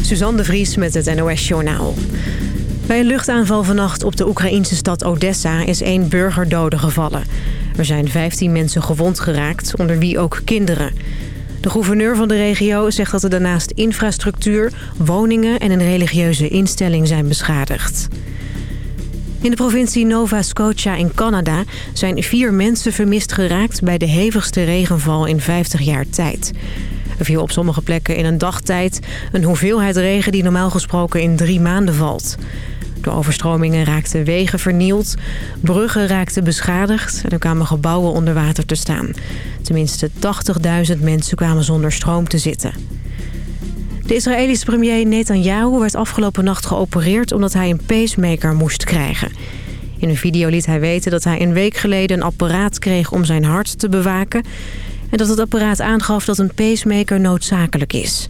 Suzanne de Vries met het NOS Journaal. Bij een luchtaanval vannacht op de Oekraïnse stad Odessa is één burgerdode gevallen. Er zijn 15 mensen gewond geraakt, onder wie ook kinderen. De gouverneur van de regio zegt dat er daarnaast infrastructuur, woningen en een religieuze instelling zijn beschadigd. In de provincie Nova Scotia in Canada zijn vier mensen vermist geraakt bij de hevigste regenval in 50 jaar tijd. Er viel op sommige plekken in een dagtijd een hoeveelheid regen die normaal gesproken in drie maanden valt. Door overstromingen raakten wegen vernield, bruggen raakten beschadigd en er kwamen gebouwen onder water te staan. Tenminste 80.000 mensen kwamen zonder stroom te zitten. De Israëlische premier Netanyahu werd afgelopen nacht geopereerd omdat hij een pacemaker moest krijgen. In een video liet hij weten dat hij een week geleden een apparaat kreeg om zijn hart te bewaken... en dat het apparaat aangaf dat een pacemaker noodzakelijk is.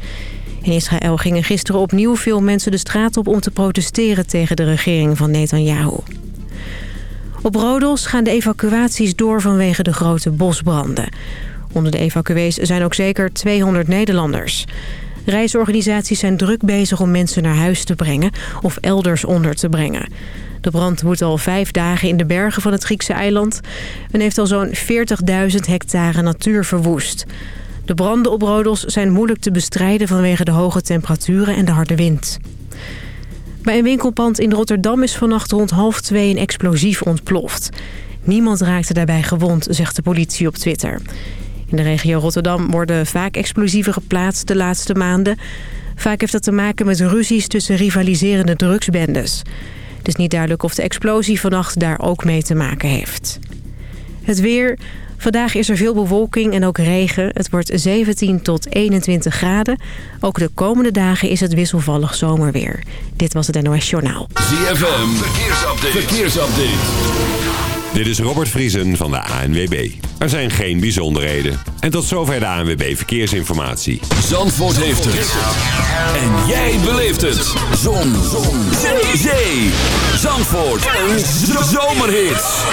In Israël gingen gisteren opnieuw veel mensen de straat op om te protesteren tegen de regering van Netanyahu. Op Rodos gaan de evacuaties door vanwege de grote bosbranden. Onder de evacuees zijn ook zeker 200 Nederlanders. Reisorganisaties zijn druk bezig om mensen naar huis te brengen of elders onder te brengen. De brand woedt al vijf dagen in de bergen van het Griekse eiland... en heeft al zo'n 40.000 hectare natuur verwoest. De branden op Rodos zijn moeilijk te bestrijden vanwege de hoge temperaturen en de harde wind. Bij een winkelpand in Rotterdam is vannacht rond half twee een explosief ontploft. Niemand raakte daarbij gewond, zegt de politie op Twitter. In de regio Rotterdam worden vaak explosieven geplaatst de laatste maanden. Vaak heeft dat te maken met ruzies tussen rivaliserende drugsbendes. Het is niet duidelijk of de explosie vannacht daar ook mee te maken heeft. Het weer... Vandaag is er veel bewolking en ook regen. Het wordt 17 tot 21 graden. Ook de komende dagen is het wisselvallig zomerweer. Dit was het NOS Journaal. ZFM, verkeersupdate. verkeersupdate. Dit is Robert Vriesen van de ANWB. Er zijn geen bijzonderheden. En tot zover de ANWB Verkeersinformatie. Zandvoort heeft het. En jij beleeft het. Zon. Zon. Zee. Zee. Zandvoort. Een zomerhit.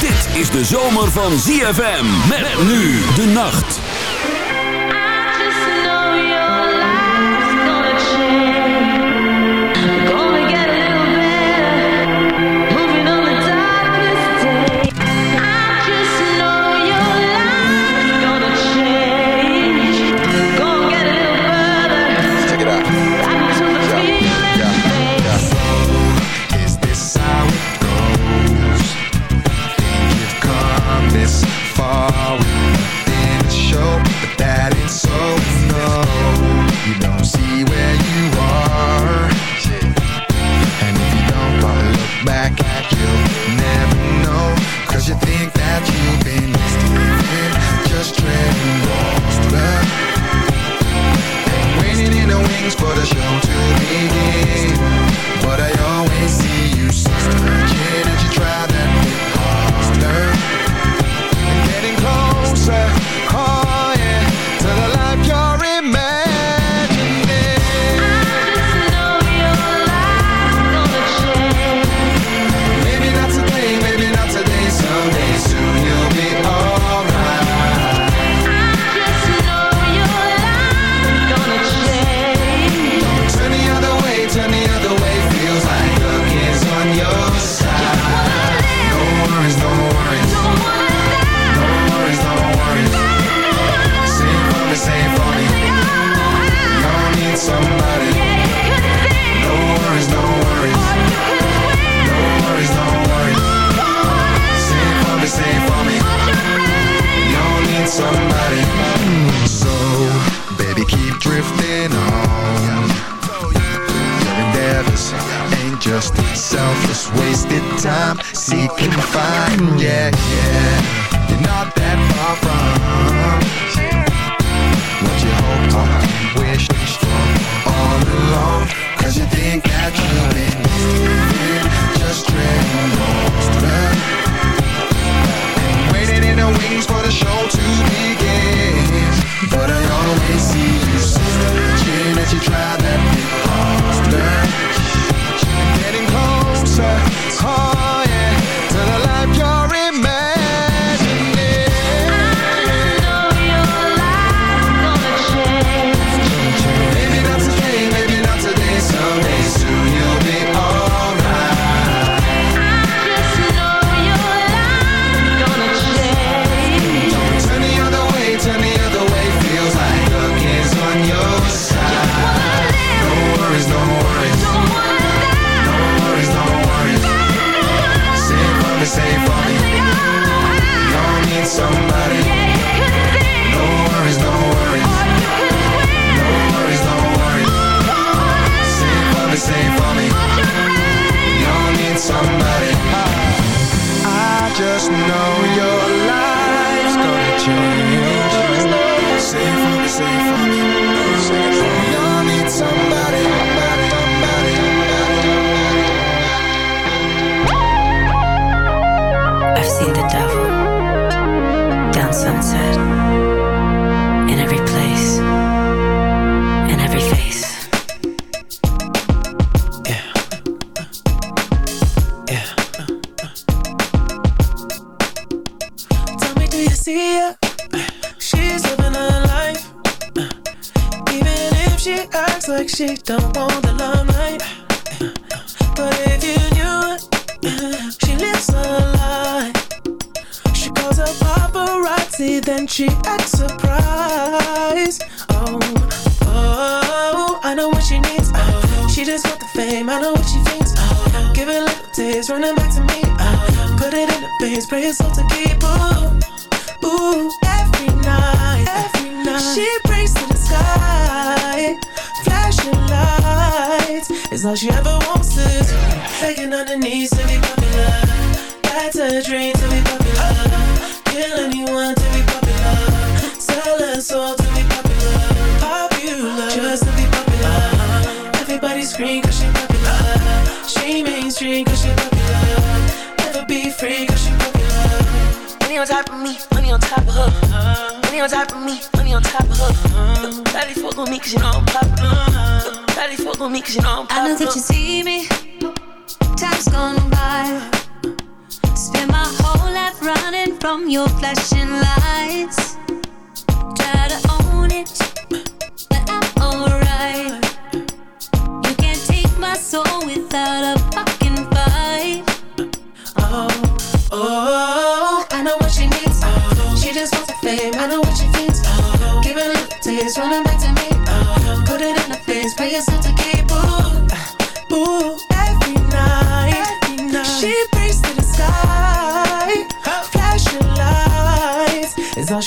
Dit is de zomer van ZFM. Met nu de nacht.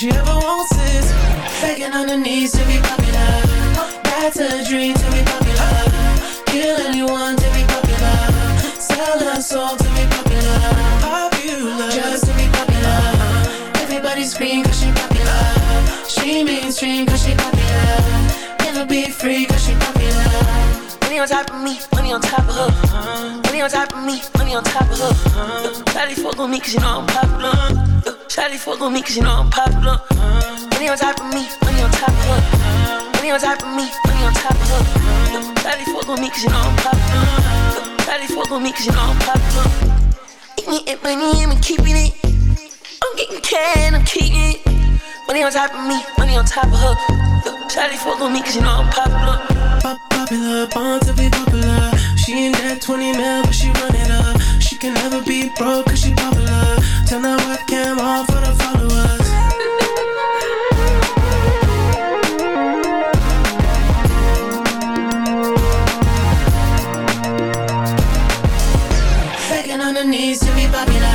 She ever wants is begging on her knees to be popular. That's a dream to be popular. Kill anyone to be popular. Sell her soul to be popular. Popular, just to be popular. Everybody scream cause she popular. She mainstream cause she popular. Never be free cause she popular. Money on top of me, money on top of her. Money on top of me, money on top of her. Daddy fuck with me cause you know I'm popular. Daddy fuck with me cause you know I'm popular. Money on top of me, money on top of her. Money on top of me, money on top of her. Daddy fuck with me cause you know I'm popular. Daddy fuck with me cause you know I'm popular. Eat me and money and I'm keeping it. I'm getting can, I'm keeping it. Money on top of me, money on top of her. Daddy fuck with me cause you know I'm popular. Pop popular, born to be popular. She ain't that 20 mil, but she run it up. She can never be broke cause she popular. Turn that webcam on for the followers. Begging on her knees to be popular.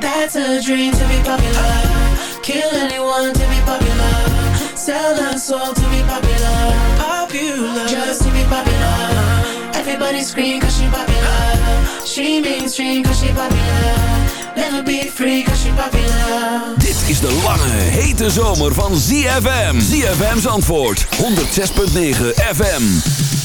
That's a dream to be popular. Kill anyone to be popular. Sell her soul to be popular. Popular, just to be popular. Everybody scream cause she popular. She mainstream cause she popular. Never be free cause she popular. Dit is de lange, hete zomer van ZFM. ZFM's antwoord, 106.9 FM.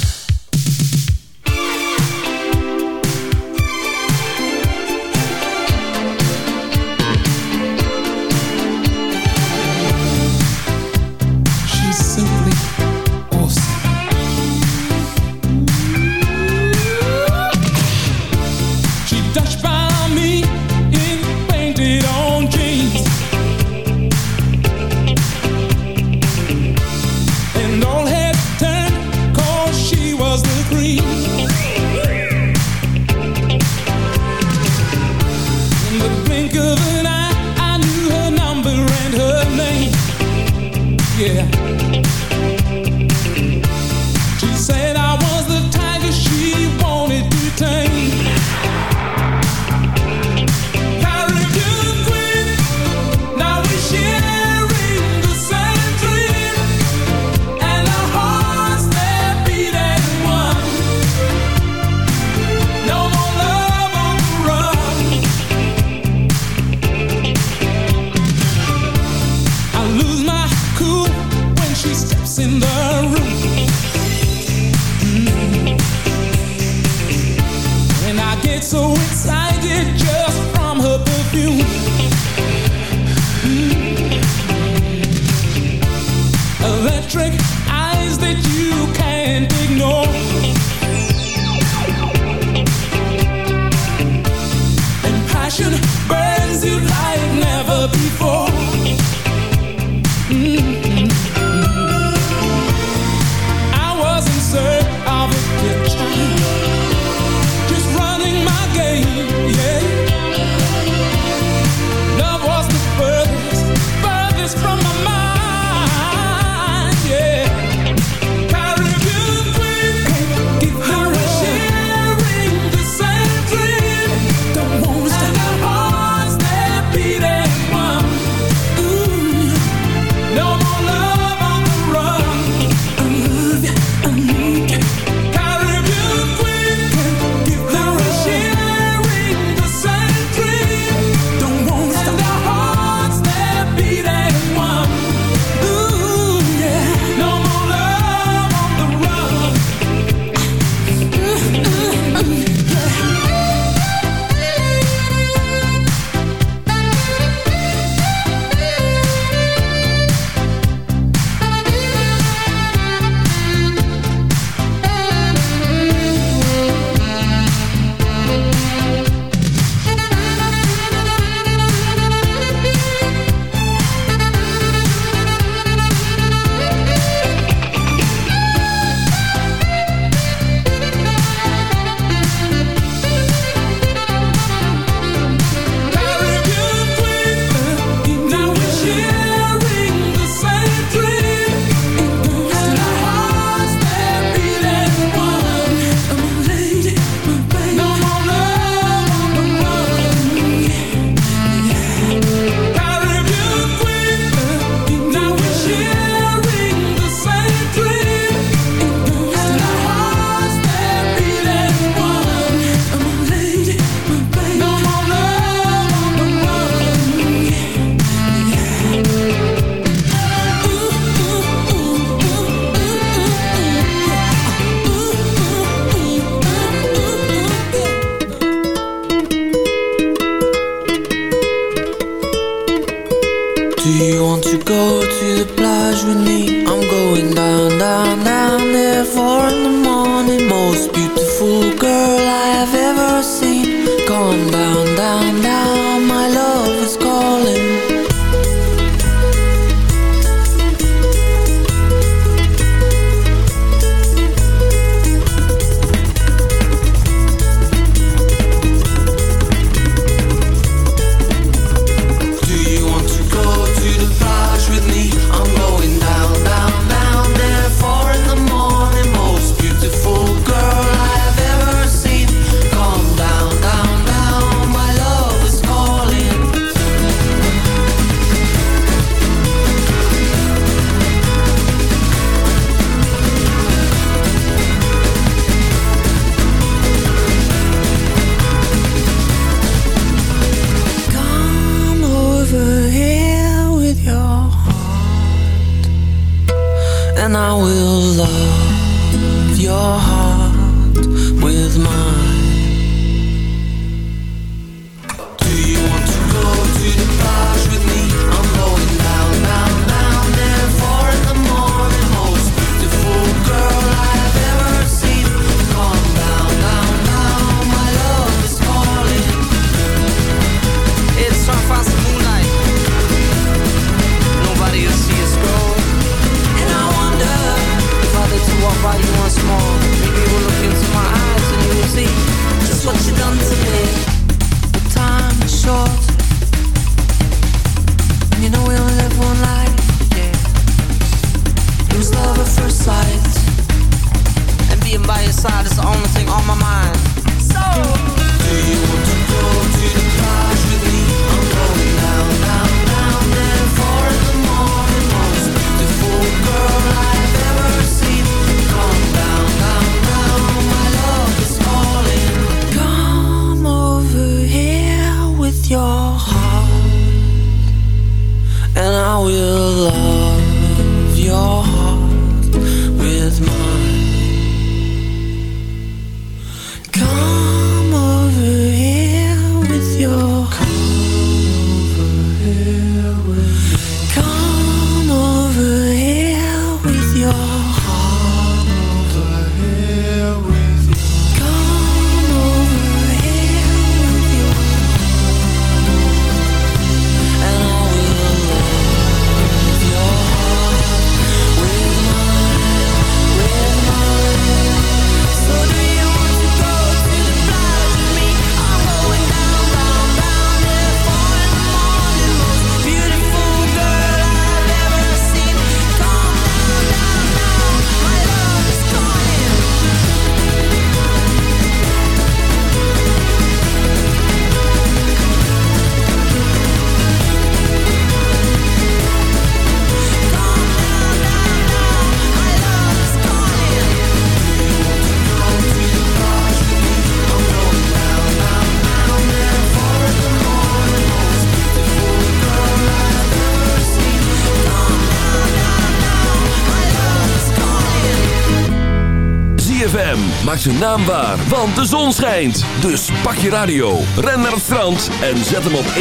Maak zijn naam waar, want de zon schijnt. Dus pak je radio, ren naar het strand en zet hem op 106.9.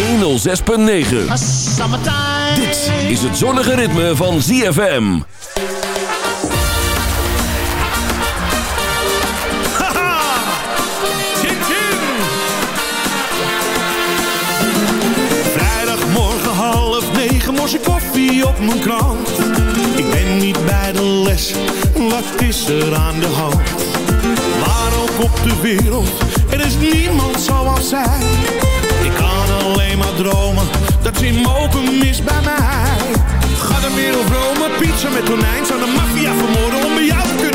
Dit is het zonnige ritme van ZFM. morse koffie op mijn krant. Ik ben niet bij de les, wat is er aan de hand? waar ook op de wereld, er is niemand zoals zij. Ik kan alleen maar dromen, dat zien mogen mis bij mij. Ga de wereld romen, pizza met tonijn, zou de maffia vermoorden om bij jou te kunnen.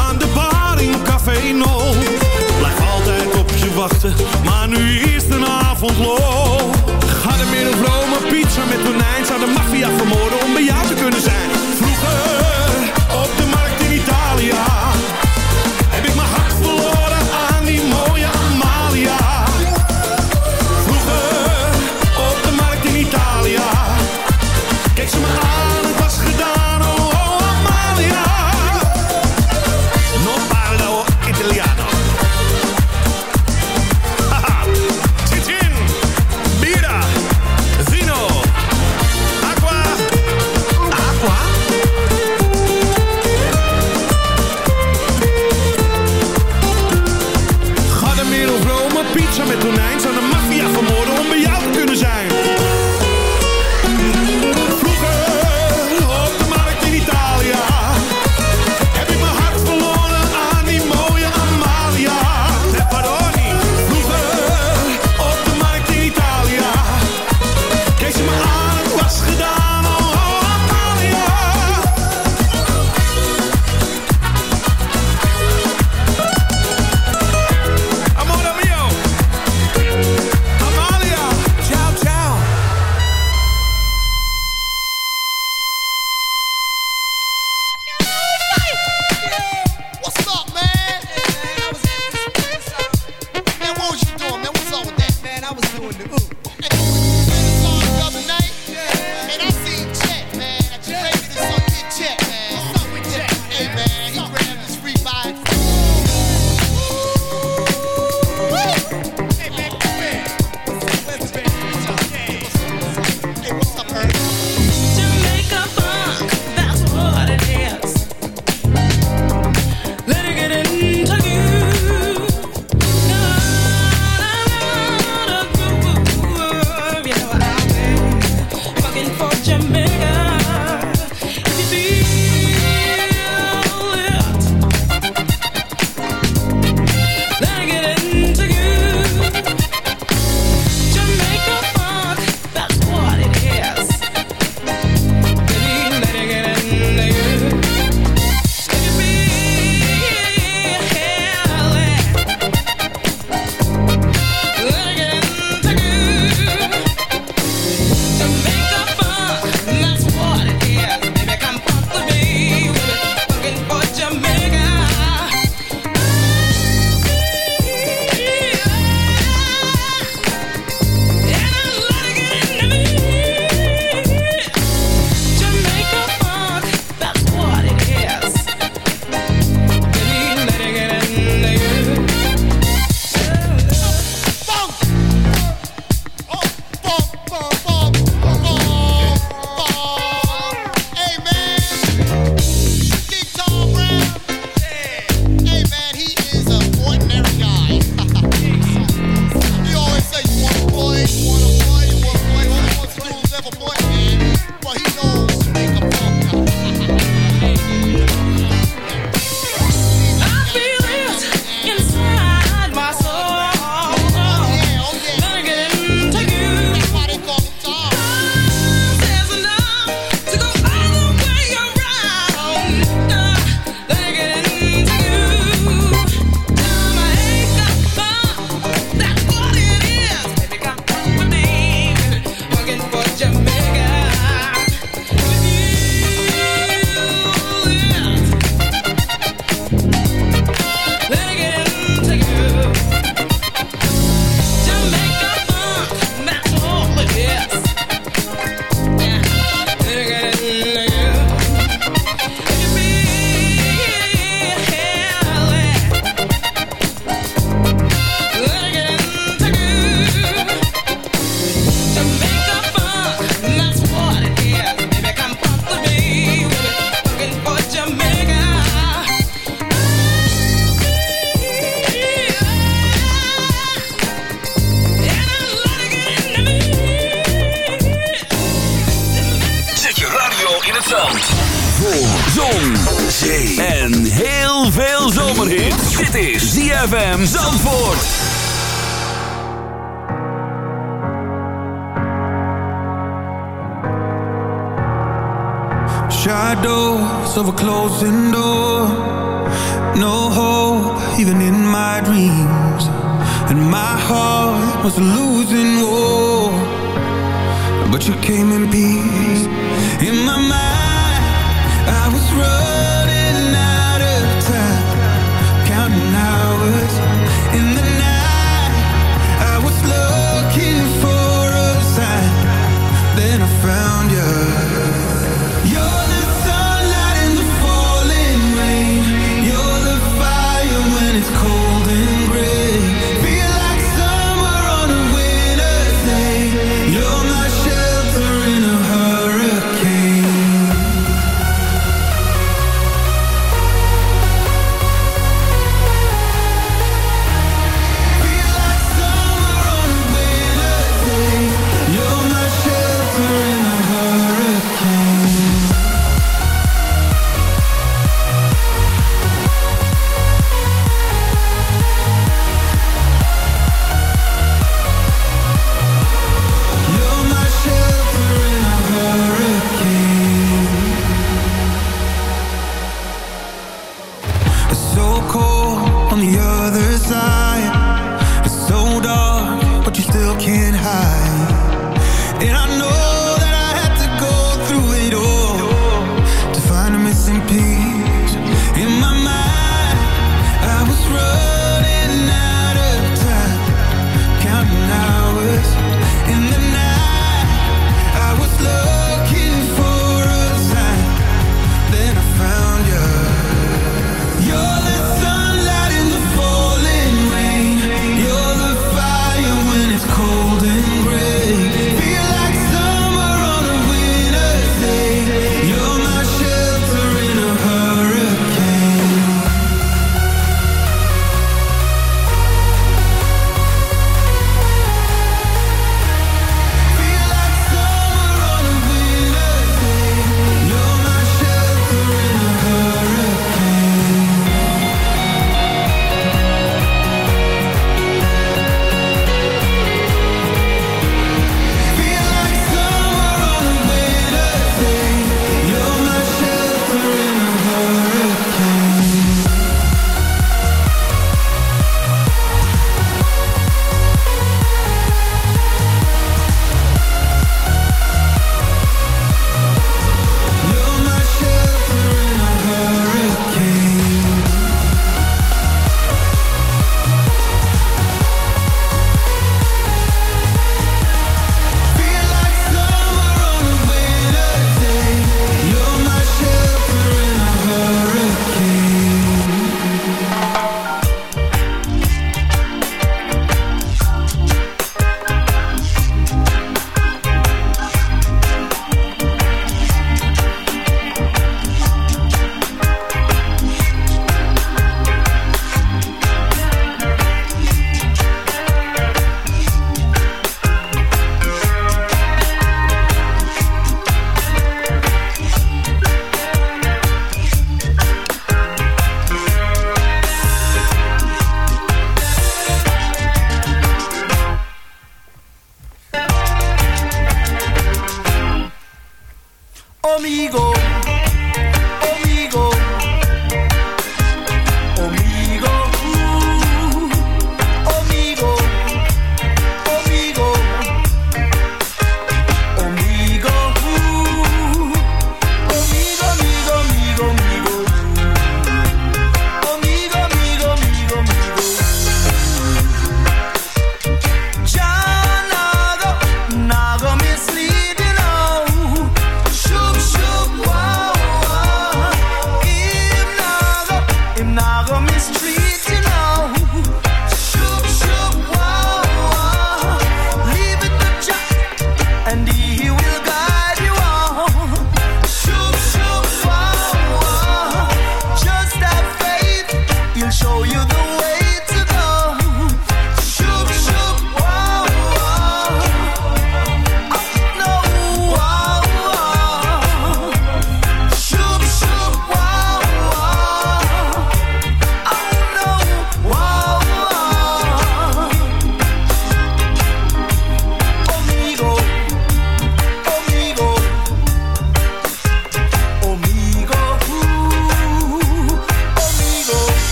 aan de bar in Café No. Blijf altijd op je wachten, maar nu is de avond los.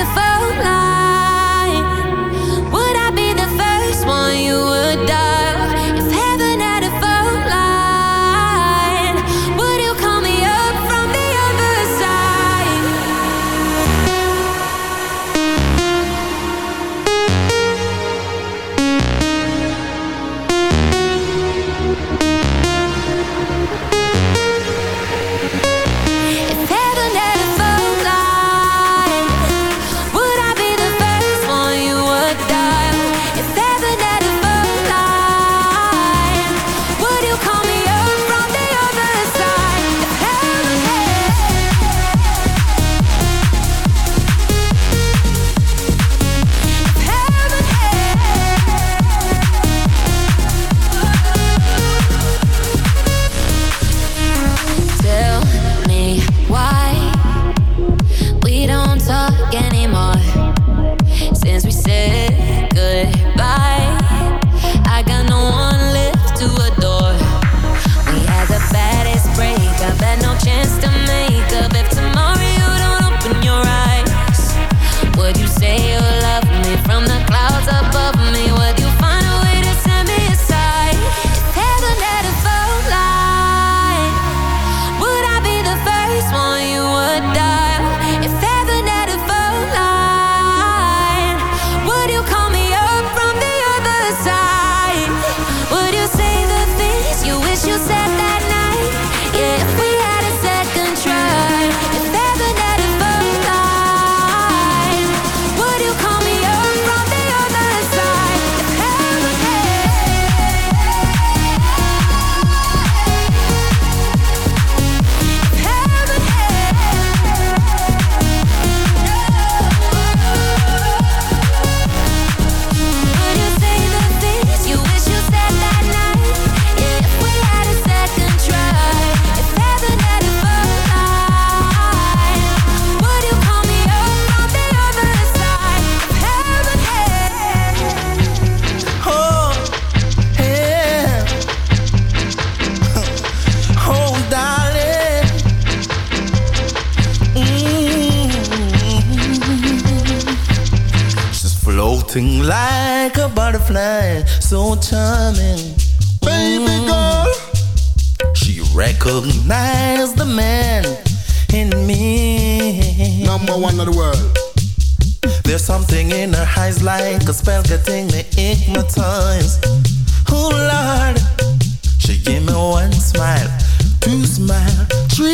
Beautiful life.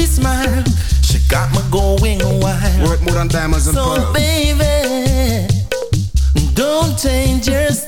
she smile. She got me going wild. Worth more than diamonds and so pearls. So baby, don't change your style.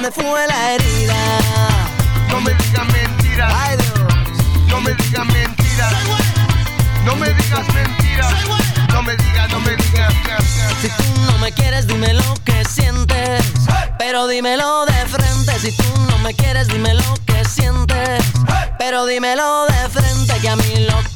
me fue la herida. No me digas mentiras. Ay, Dios. no me digas mentiras. No me digas mentiras. No me digas, no me digas. Si tú no me quieres, dime lo que sientes. Pero dímelo de frente. Si tú no me quieres, dime lo que sientes. Pero dímelo de frente que a mí lo que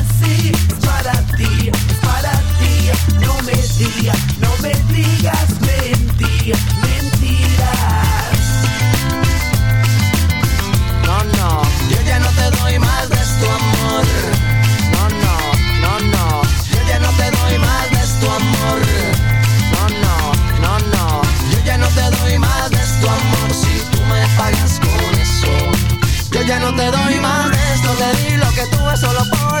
para ti, es para ti. No me digas, no me digas mentira, mentiras. No, no, yo ya no te doy más de tu amor. No, no, no, no, yo ya no te doy más de tu amor. No, no, no, no, yo ya no te doy más de tu amor si tú me pagas con eso. Yo ya no te doy más de esto, te di lo que tuve solo por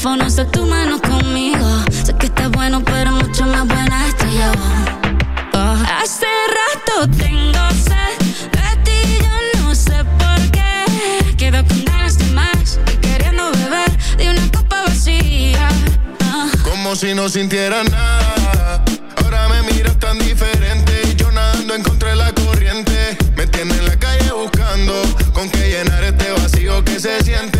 Teléfono, sé tu mano conmigo. Sé que estás bueno, pero mucho más buena estoy yo. Oh. Hace rato tengo sed de ti, yo no sé por qué. Quedo con ganas de más queriendo beber de una copa vacía. Ah. Como si no sintiera nada. Ahora me miras tan diferente. y Yo nadando en contra de la corriente. Me tiene en la calle buscando con qué llenar este vacío que se siente.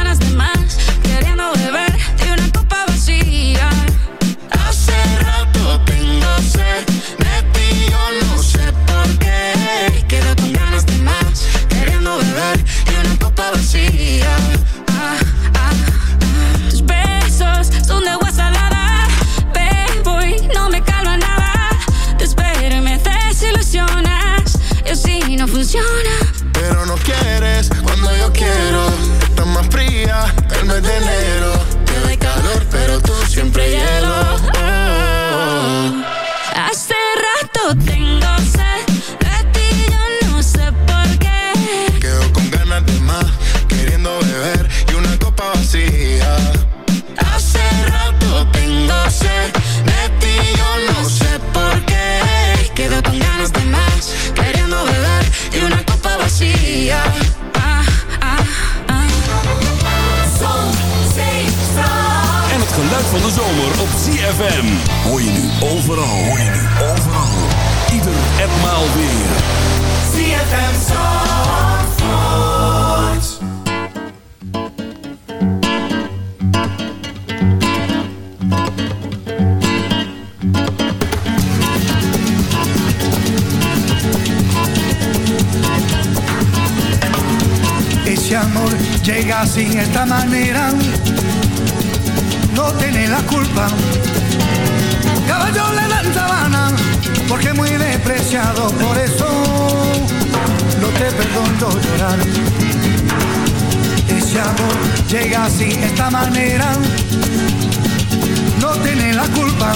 Jonah. van de zomer op CFM. Hoor je nu overal, hoor je nu overal. Ieder en maal weer. CFM Zandvoort. Ese amor llega sin esta manera no tiene la culpa. Caballo le dan sabana, porque muy despreciado, por eso no te perdono llorar. Ese amor llega así, esta manera, no tiene la culpa.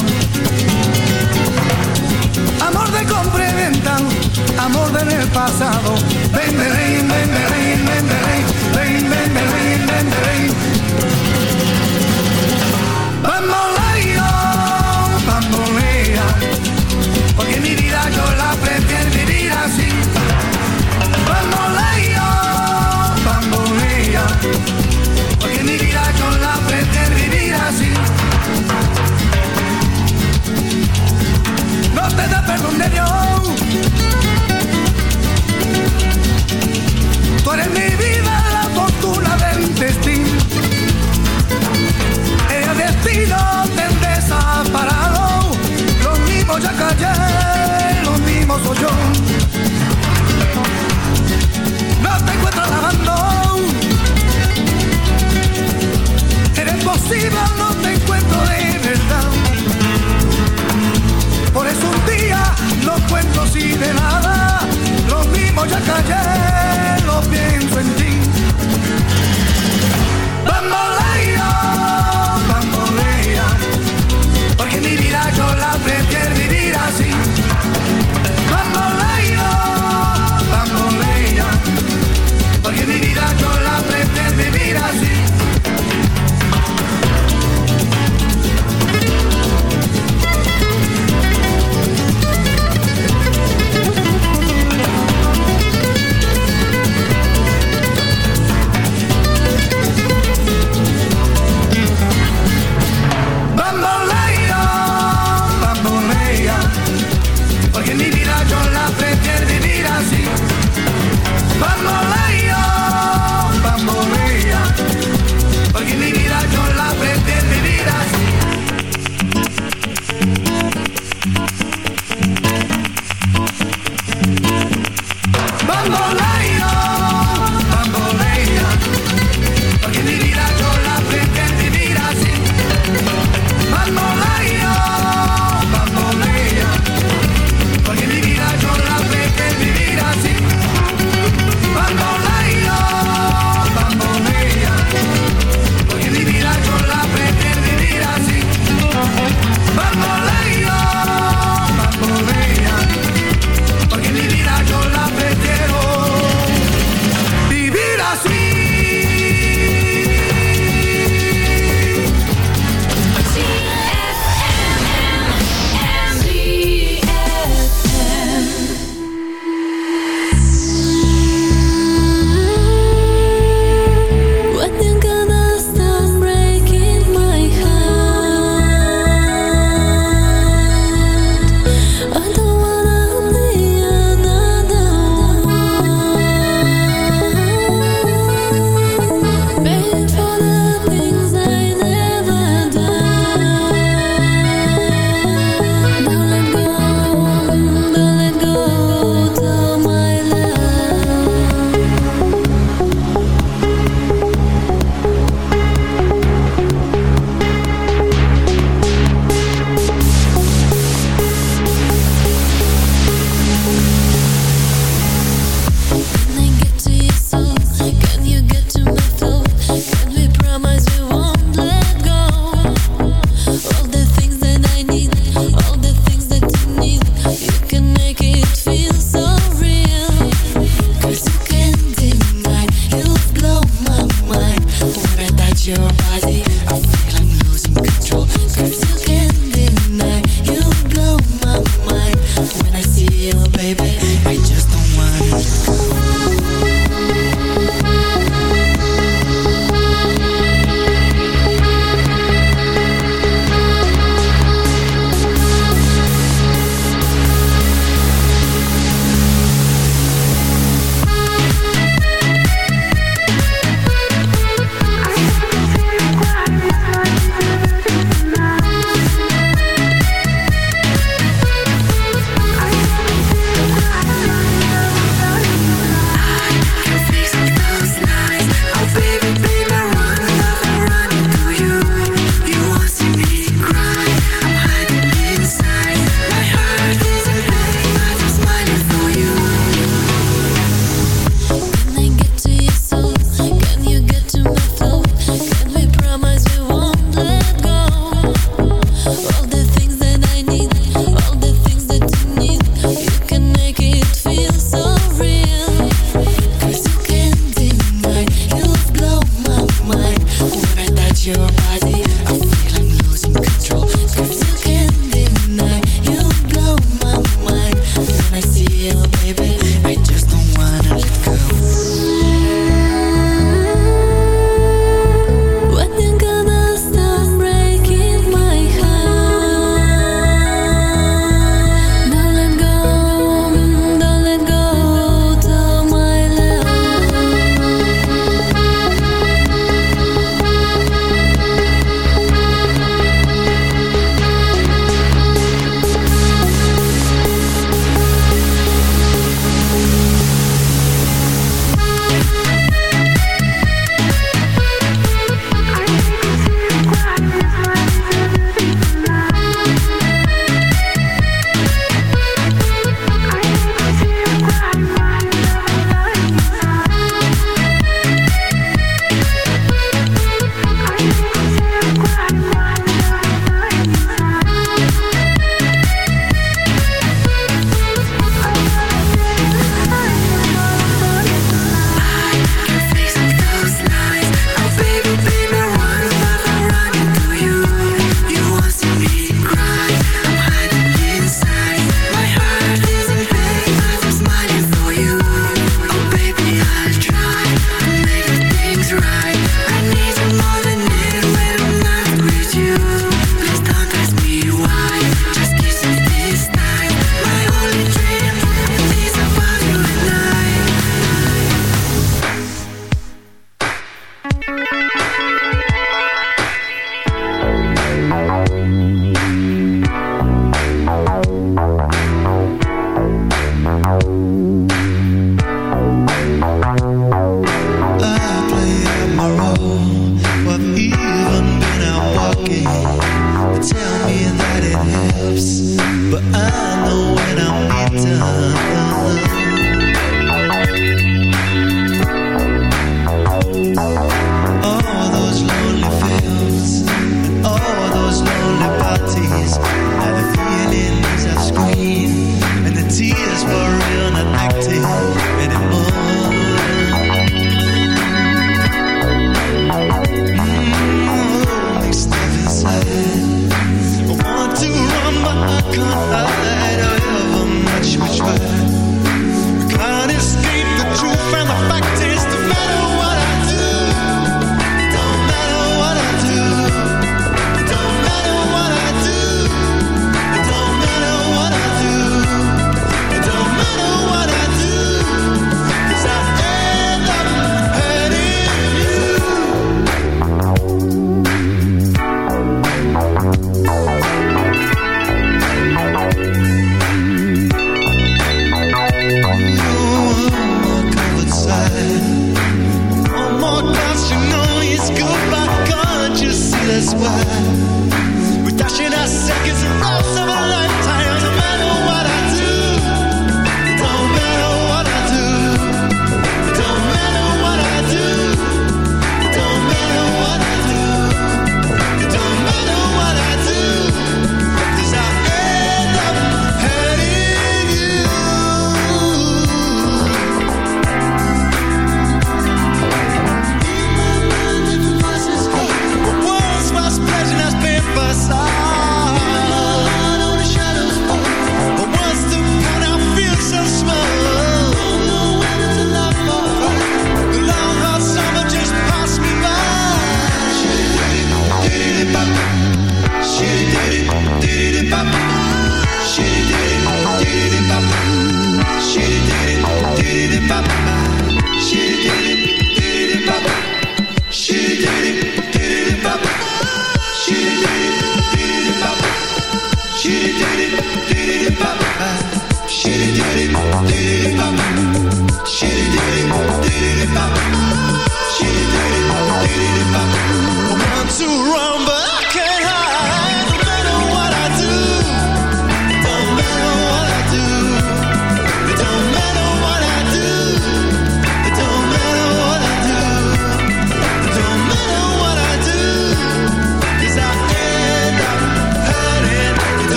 Amor de compra venta, amor del el pasado. Ven, ven, ven, ven, ven, ven, ven, ven, ven, ven, ven, ven. Bamboleo, no te da perdón de Dios. Tú eres mi vida, la fortuna del destino. El destino te desaparado. Los mismos ya callé, los mismos soy yo. No te encuentro lavando. Eres posible, no te encuentro de verdad. Por eso un día no cuento así de nada. Lo mismo ya callé, lo pienso en ti.